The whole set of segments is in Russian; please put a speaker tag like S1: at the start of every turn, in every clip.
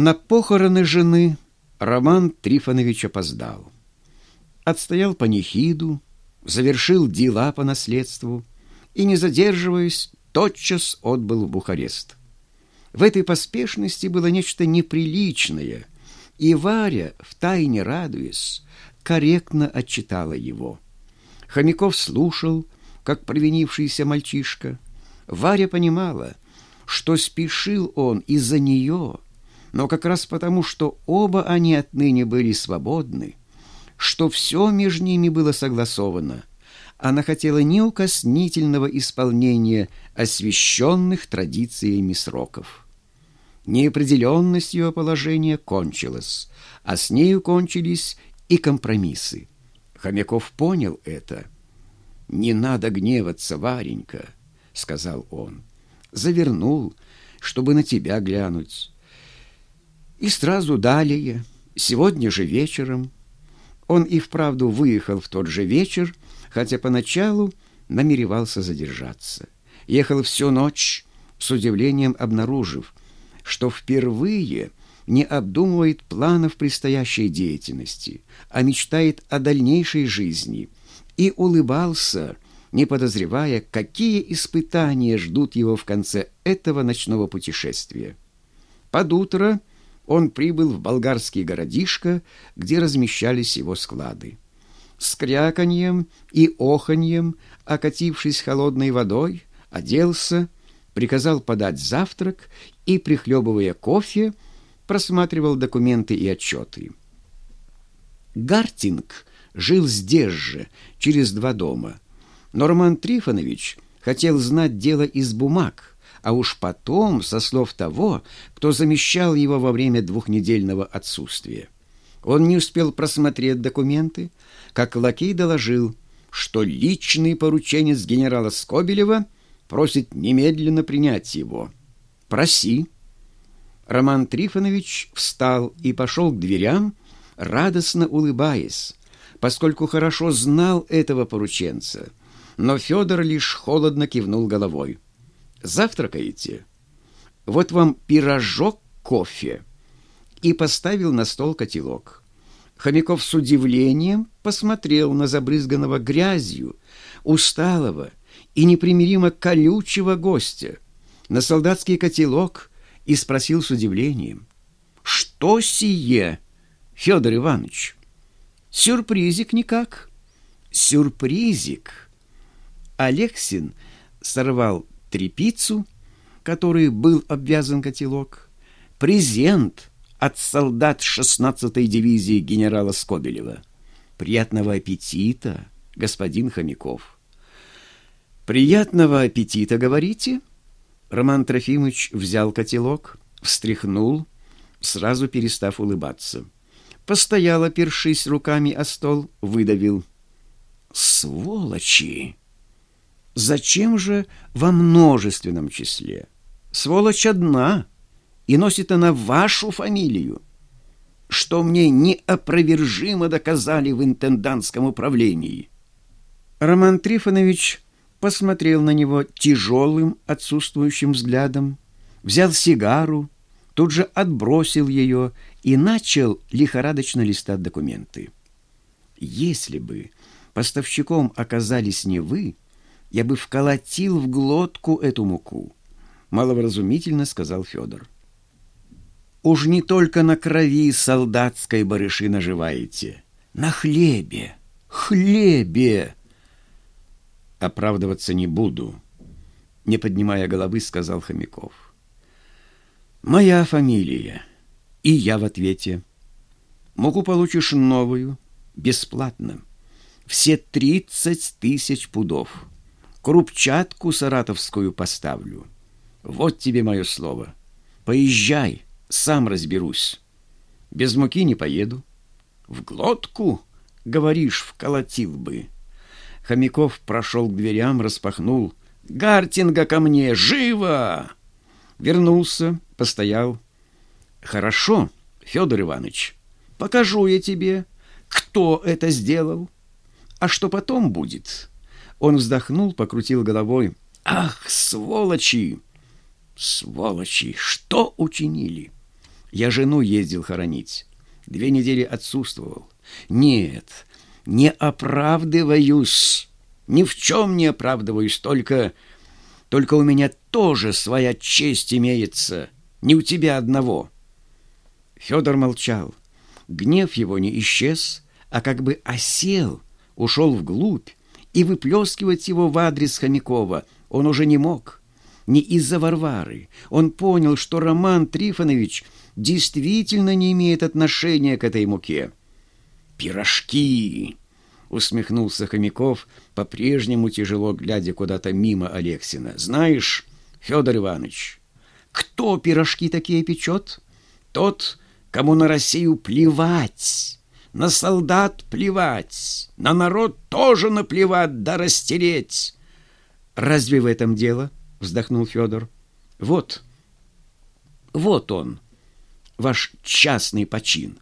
S1: На похороны жены Роман Трифонович опоздал. Отстоял панихиду, завершил дела по наследству и, не задерживаясь, тотчас отбыл в Бухарест. В этой поспешности было нечто неприличное, и Варя, втайне радуясь, корректно отчитала его. Хомяков слушал, как провинившийся мальчишка. Варя понимала, что спешил он из-за нее, но как раз потому, что оба они отныне были свободны, что все между ними было согласовано, она хотела неукоснительного исполнения освященных традициями сроков. Неопределенность ее положения кончилась, а с нею кончились и компромиссы. Хомяков понял это. «Не надо гневаться, Варенька», — сказал он. Завернул, чтобы на тебя глянуть. И сразу далее, сегодня же вечером. Он и вправду выехал в тот же вечер, хотя поначалу намеревался задержаться. Ехал всю ночь, с удивлением обнаружив, что впервые не обдумывает планов предстоящей деятельности, а мечтает о дальнейшей жизни, и улыбался, не подозревая, какие испытания ждут его в конце этого ночного путешествия. Под утро он прибыл в болгарский городишко, где размещались его склады. С кряканьем и оханьем, окатившись холодной водой, оделся, приказал подать завтрак и, прихлебывая кофе, просматривал документы и отчеты. Гартинг жил здесь же, через два дома. Но Роман Трифонович хотел знать дело из бумаг, а уж потом со слов того, кто замещал его во время двухнедельного отсутствия. Он не успел просмотреть документы, как лакей доложил, что личный порученец генерала Скобелева – просит немедленно принять его. Проси. Роман Трифонович встал и пошел к дверям, радостно улыбаясь, поскольку хорошо знал этого порученца. Но Федор лишь холодно кивнул головой. «Завтракаете? Вот вам пирожок кофе». И поставил на стол котелок. Хомяков с удивлением посмотрел на забрызганного грязью, усталого, и непримиримо колючего гостя на солдатский котелок и спросил с удивлением, «Что сие, Федор Иванович?» «Сюрпризик никак». «Сюрпризик». Алексин сорвал трепицу, которой был обвязан котелок, презент от солдат 16-й дивизии генерала Скобелева. «Приятного аппетита, господин Хомяков». «Приятного аппетита, говорите?» Роман Трофимович взял котелок, встряхнул, сразу перестав улыбаться. Постоял, опершись руками о стол, выдавил. «Сволочи! Зачем же во множественном числе? Сволочь одна, и носит она вашу фамилию, что мне неопровержимо доказали в интендантском управлении». Роман Трифонович посмотрел на него тяжелым отсутствующим взглядом, взял сигару, тут же отбросил ее и начал лихорадочно листать документы. «Если бы поставщиком оказались не вы, я бы вколотил в глотку эту муку», — маловразумительно сказал Федор. «Уж не только на крови солдатской барыши наживаете, на хлебе, хлебе!» оправдываться не буду, не поднимая головы, сказал Хомяков. Моя фамилия, и я в ответе. Муку получишь новую, бесплатно. Все тридцать тысяч пудов. Крупчатку саратовскую поставлю. Вот тебе мое слово. Поезжай, сам разберусь. Без муки не поеду. В глотку, говоришь, вколотил бы. Хомяков прошел к дверям, распахнул. «Гартинга ко мне! Живо!» Вернулся, постоял. «Хорошо, Федор Иванович, покажу я тебе, кто это сделал. А что потом будет?» Он вздохнул, покрутил головой. «Ах, сволочи! Сволочи! Что учинили? Я жену ездил хоронить. Две недели отсутствовал. Нет, не оправдываюсь. Ни в чем не оправдываюсь, только... Только у меня тоже своя честь имеется, не у тебя одного. Федор молчал. Гнев его не исчез, а как бы осел, ушел вглубь, и выплескивать его в адрес Хомякова он уже не мог. Не из-за Варвары. Он понял, что Роман Трифонович действительно не имеет отношения к этой муке. «Пирожки!» — усмехнулся Хомяков, по-прежнему тяжело глядя куда-то мимо Алексина. «Знаешь, Федор Иванович, кто пирожки такие печет? Тот, кому на Россию плевать, на солдат плевать, на народ тоже наплевать да растереть». «Разве в этом дело?» — вздохнул Федор. «Вот, вот он, ваш частный почин»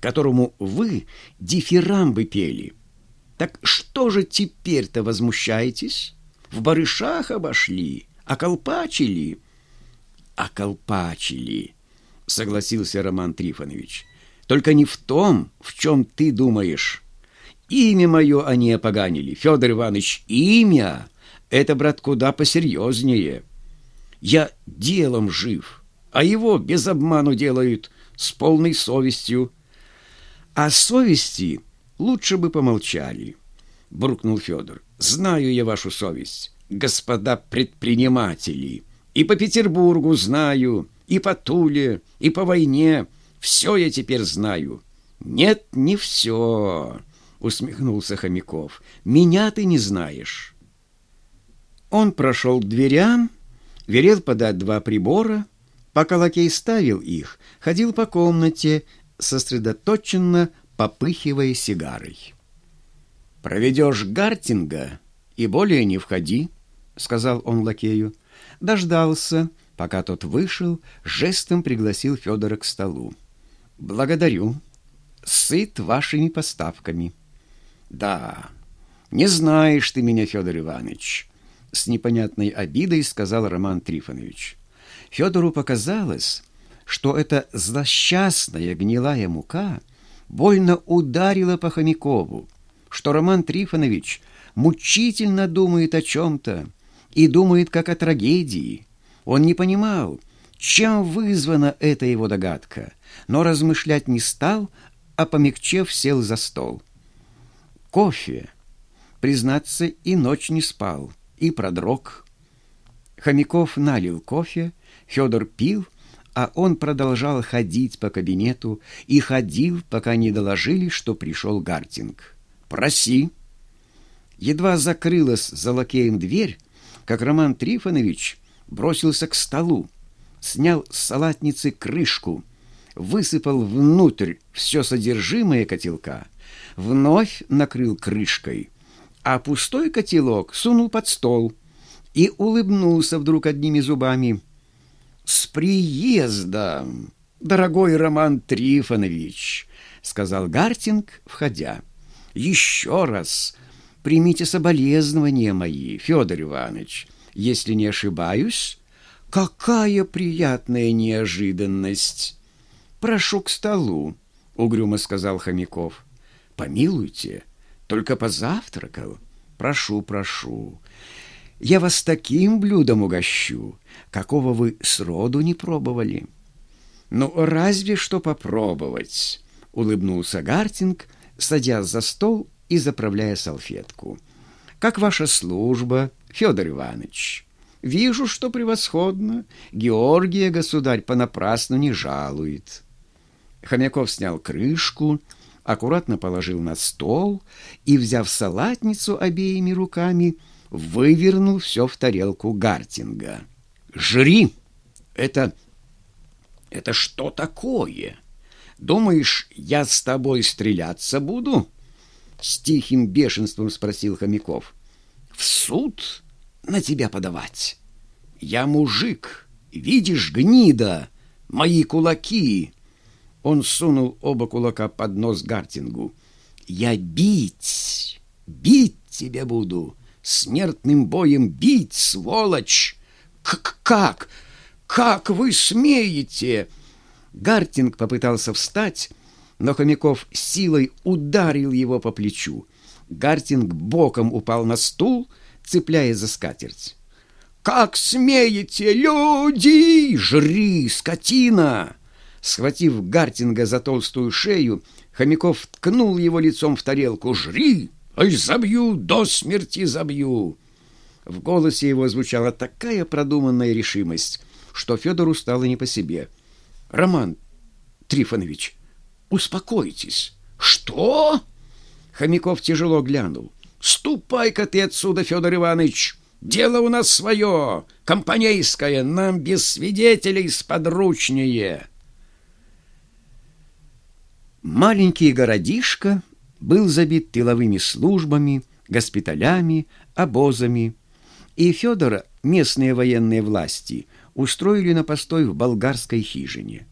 S1: которому вы дифирамбы пели. Так что же теперь-то возмущаетесь? В барышах обошли, околпачили. Околпачили, согласился Роман Трифонович. Только не в том, в чем ты думаешь. Имя мое они опоганили, Федор Иванович, имя. Это, брат, куда посерьезнее. Я делом жив, а его без обману делают, с полной совестью. О совести лучше бы помолчали, буркнул Федор. Знаю я вашу совесть, господа предприниматели. И по Петербургу знаю, и по Туле, и по войне. Все я теперь знаю. Нет, не все, усмехнулся Хомяков. Меня ты не знаешь. Он прошел к дверям, велел подать два прибора. Пока лакей ставил их, ходил по комнате, сосредоточенно попыхивая сигарой. «Проведешь Гартинга и более не входи», — сказал он лакею. Дождался, пока тот вышел, жестом пригласил Федора к столу. «Благодарю. Сыт вашими поставками». «Да, не знаешь ты меня, Федор Иванович», — с непонятной обидой сказал Роман Трифонович. Федору показалось, что эта злосчастная гнилая мука больно ударила по Хомякову, что Роман Трифонович мучительно думает о чем-то и думает как о трагедии. Он не понимал, чем вызвана эта его догадка, но размышлять не стал, а помягчев сел за стол. Кофе. Признаться, и ночь не спал, и продрог. Хомяков налил кофе, Федор пил — а он продолжал ходить по кабинету и ходил, пока не доложили, что пришел Гартинг. «Проси!» Едва закрылась за лакеем дверь, как Роман Трифонович бросился к столу, снял с салатницы крышку, высыпал внутрь все содержимое котелка, вновь накрыл крышкой, а пустой котелок сунул под стол и улыбнулся вдруг одними зубами – «С приездом, дорогой Роман Трифонович!» — сказал Гартинг, входя. «Еще раз примите соболезнования мои, Федор Иванович. Если не ошибаюсь, какая приятная неожиданность!» «Прошу к столу», — угрюмо сказал Хомяков. «Помилуйте, только позавтракал. Прошу, прошу. Я вас таким блюдом угощу, какого вы сроду не пробовали». «Ну, разве что попробовать», — улыбнулся Гартинг, садясь за стол и заправляя салфетку. «Как ваша служба, Федор Иванович?» «Вижу, что превосходно. Георгия государь понапрасну не жалует». Хомяков снял крышку, аккуратно положил на стол и, взяв салатницу обеими руками, вывернул все в тарелку Гартинга. «Жри! Это... это что такое? Думаешь, я с тобой стреляться буду?» С тихим бешенством спросил Хомяков. «В суд на тебя подавать? Я мужик, видишь, гнида, мои кулаки!» Он сунул оба кулака под нос Гартингу. «Я бить, бить тебя буду!» смертным боем бить, сволочь! К как? Как вы смеете?» Гартинг попытался встать, но Хомяков силой ударил его по плечу. Гартинг боком упал на стул, цепляясь за скатерть. «Как смеете, люди! Жри, скотина!» Схватив Гартинга за толстую шею, Хомяков ткнул его лицом в тарелку. «Жри! Ай, забью, до смерти забью!» В голосе его звучала такая продуманная решимость, что Федору стало не по себе. «Роман Трифонович, успокойтесь!» «Что?» Хомяков тяжело глянул. «Ступай-ка ты отсюда, Федор Иванович! Дело у нас свое, компанейское, нам без свидетелей сподручнее!» Маленький городишко был забит тыловыми службами, госпиталями, обозами, и Федора местные военные власти устроили на постой в болгарской хижине.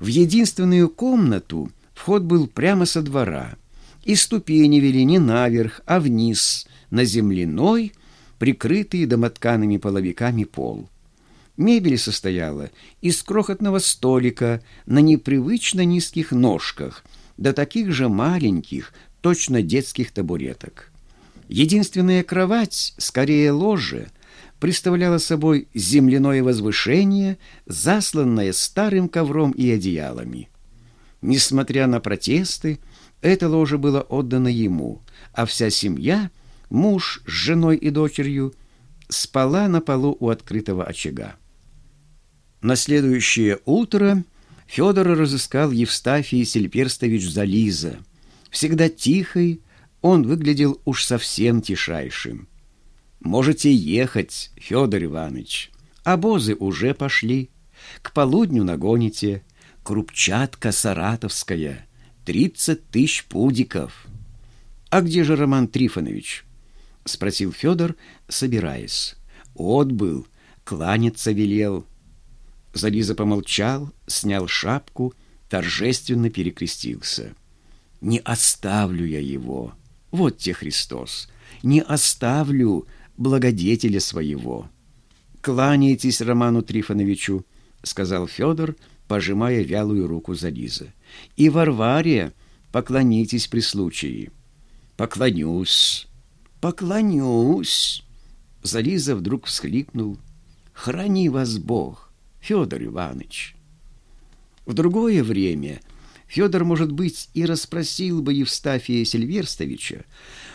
S1: В единственную комнату вход был прямо со двора, и ступени вели не наверх, а вниз, на земляной, прикрытый домоткаными половиками пол. Мебель состояла из крохотного столика на непривычно низких ножках, до таких же маленьких, точно детских табуреток. Единственная кровать, скорее ложе, представляла собой земляное возвышение, засланное старым ковром и одеялами. Несмотря на протесты, это ложе было отдано ему, а вся семья, муж с женой и дочерью, спала на полу у открытого очага. На следующее утро Федор разыскал Евстафий Сильперстович Зализа. Всегда тихий, он выглядел уж совсем тишайшим. «Можете ехать, Федор Иванович. Обозы уже пошли. К полудню нагоните. Крупчатка саратовская. Тридцать тысяч пудиков». «А где же Роман Трифонович?» — спросил Федор, собираясь. «Отбыл, кланяться велел». Зализа помолчал, снял шапку, торжественно перекрестился. «Не оставлю я его, вот те Христос, не оставлю благодетеля своего». «Кланяйтесь Роману Трифоновичу», — сказал Федор, пожимая вялую руку Зализа. «И Варваре поклонитесь при случае». «Поклонюсь, поклонюсь». Зализа вдруг всхлипнул. «Храни вас Бог». Федор Иванович. В другое время Федор, может быть, и расспросил бы Евстафия Сильверстовича,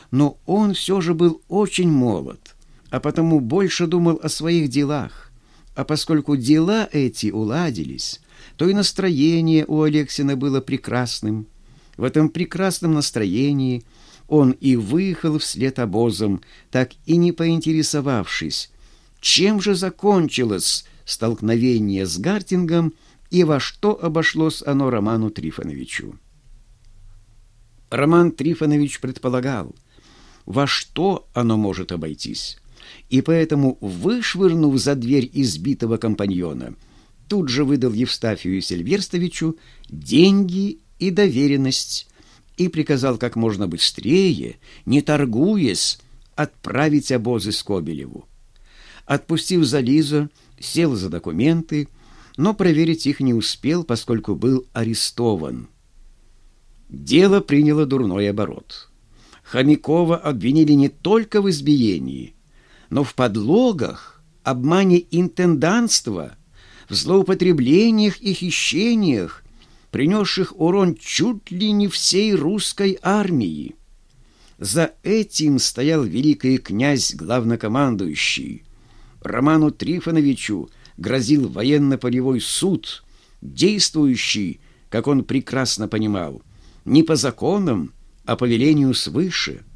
S1: но он все же был очень молод, а потому больше думал о своих делах. А поскольку дела эти уладились, то и настроение у Алексина было прекрасным. В этом прекрасном настроении он и выехал вслед обозом, так и не поинтересовавшись, чем же закончилось столкновение с Гартингом и во что обошлось оно Роману Трифоновичу. Роман Трифонович предполагал, во что оно может обойтись, и поэтому, вышвырнув за дверь избитого компаньона, тут же выдал Евстафию Сильверстовичу деньги и доверенность и приказал как можно быстрее, не торгуясь, отправить обозы Скобелеву. Отпустив Зализу, сел за документы, но проверить их не успел, поскольку был арестован. Дело приняло дурной оборот. Хомякова обвинили не только в избиении, но в подлогах, обмане интенданства, в злоупотреблениях и хищениях, принесших урон чуть ли не всей русской армии. За этим стоял великий князь главнокомандующий – Роману Трифоновичу грозил военно-полевой суд, действующий, как он прекрасно понимал, не по законам, а по велению свыше –